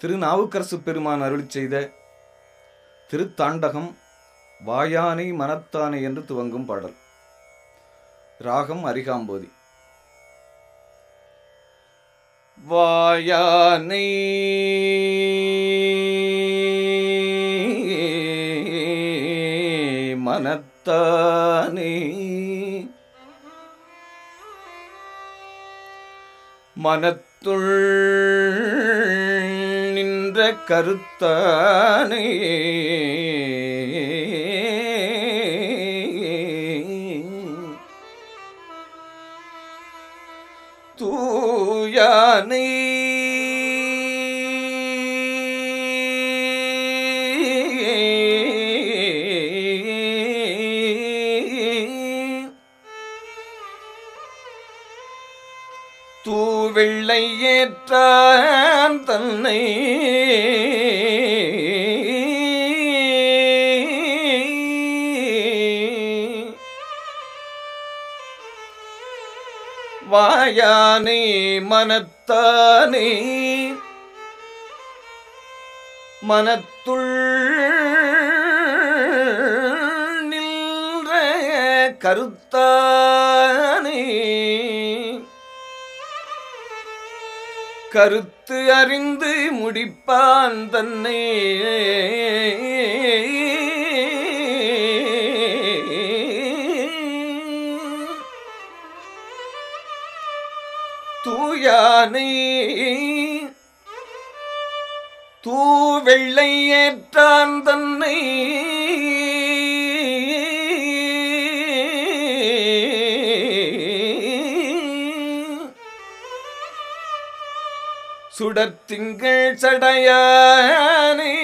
திருநாவுக்கரசு பெருமான் அருளி செய்த திருத்தாண்டகம் வாயானை மனத்தானை என்று துவங்கும் பாடல். ராகம் அரிகாம்போதி. வாயானை மனத்தானே மனத்துள் கருத்தானே. தூயானை வெள்ளை ஏற்றான் தன்னை. வாயானே மனத்தானே. மனத்துள் நின்ற கருத்தா கருத்து அறிந்து முடிப்பான் தன்னை. தூயானை தூவெள்ளை ஏற்றான் தன்னை. சுடர்த்திங்கள் சடையானே.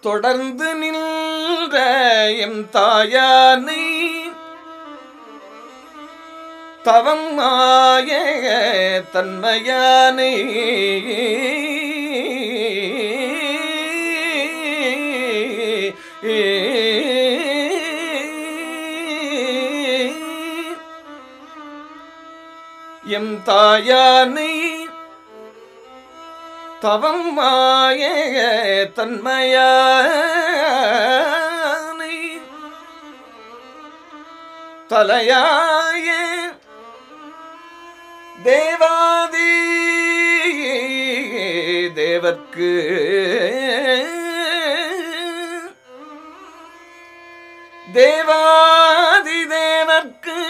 தொடர்ந்து நின்ற எம் தாயானை தவம் ஆய தன்மையானை. எம் தாயானை தவம் மாய தன்மையானை தலையாய தேவாதி தேவர்க்கு தேவாதி தேவர்க்கு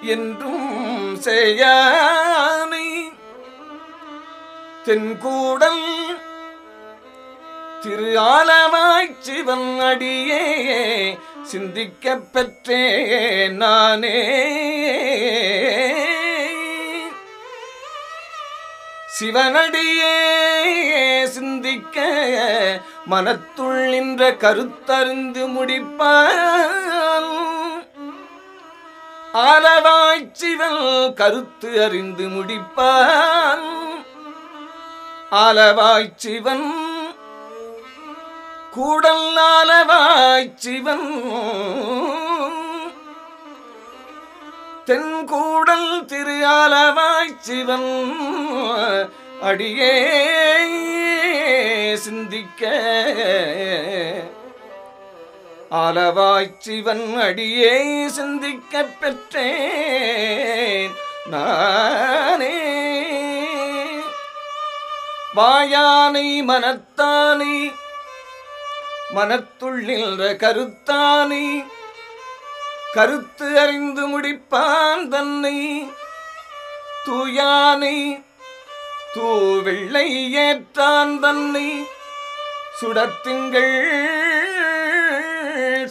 என்றும் செய்யானை. தென்கூடல் திரு ஆலவாய்ச் சிவன் அடியே சிந்திக்கப் பெற்றே நானே. சிவனடியே சிந்திக்க மனத்துள் நின்ற கருத்தறிந்து முடிப்பான் ஆலவாய்ச்சிவன் கருத்து அறிந்து முடிப்பான் ஆலவாய்ச்சிவன் கூடல் ஆலவாய்ச்சிவன் தென்கூடல் திரு சிவன் அடியே சிந்திக்க. ஆலவாய்ச்சிவன் அடியே சிந்திக்க பெற்றேன் நானே. வாயானை மனத்தானே மனத்துள்ளில் கருத்தானே கருத்து அறிந்து முடிப்பான் தன்னை. தூயானை தூவெள்ளை ஏற்றான் தன்னை. சுடத்திங்கள்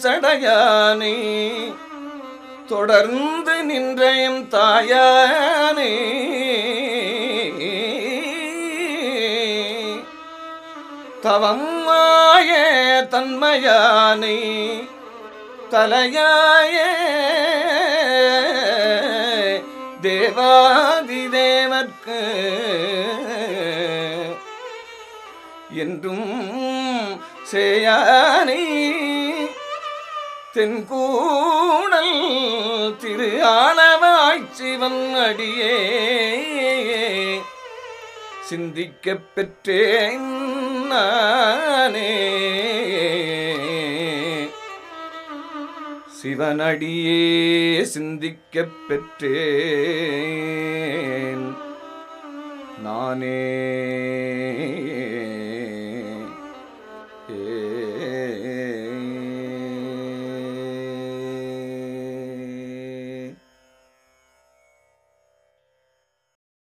சடையானே. தொடர்ந்து நின்றயம் தாயானே. தவம் மாய தன்மையானை. தலையாயே தேவாதி தேவர்க்கு என்றும் சேயானை தென்கூடல் திரு ஆளவாய்ச்சிவன் அடியே. சிந்திக்கப் பெற்றேன் நானே. சிவனடியே சிந்திக்கப் பெற்றேன். நானே